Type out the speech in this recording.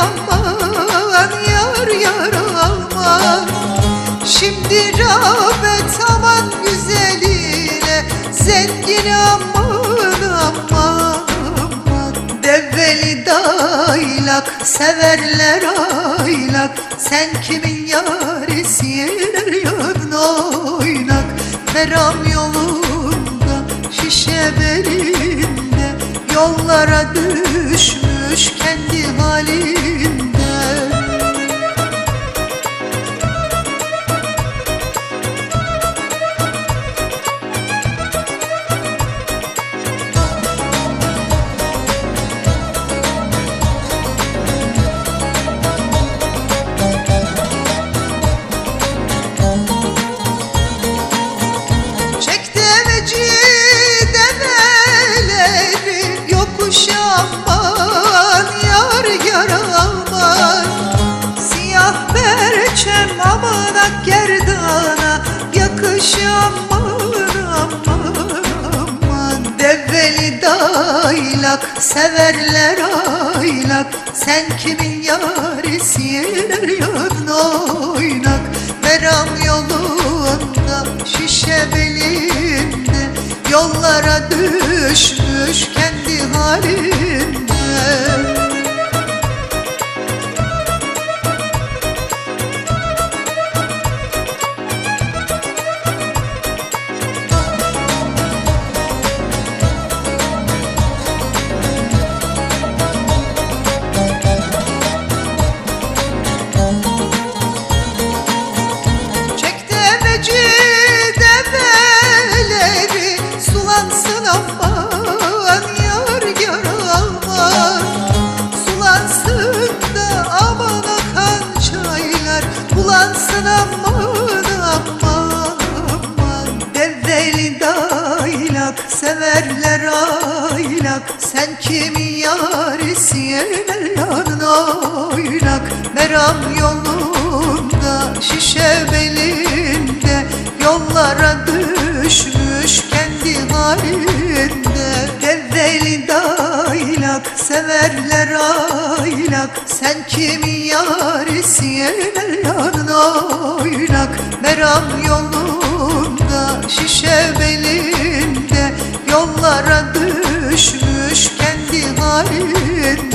aman yar yar aman. Şimdi rağbet aman güzeline zengin aman aman. Devveli daylak severler aylak. Sen kimin yarisisin er yarın oynak Teram yolunda şişe belinde. Yollara düşmüş kendi halim aman yar yar Siyah perçem aman ak gerdana. Yakış aman daylak severler aylak. Sen kimin yarisisin yanın oynak. Meram yolunda şişe belinde Yollara düşmüş kendi halinde çaylar Bulansın aman aman aman. Develi daylak severler aylak. Sen kimin yarisisin yanın oynak Meram yolunda şişe belinde. Yollara düşmüş kendi halinde. Develi daylak severler aylak. Sen kimin Siyerlerden oynak meram yolunda Şişe belinde yollara düşmüş kendi halinde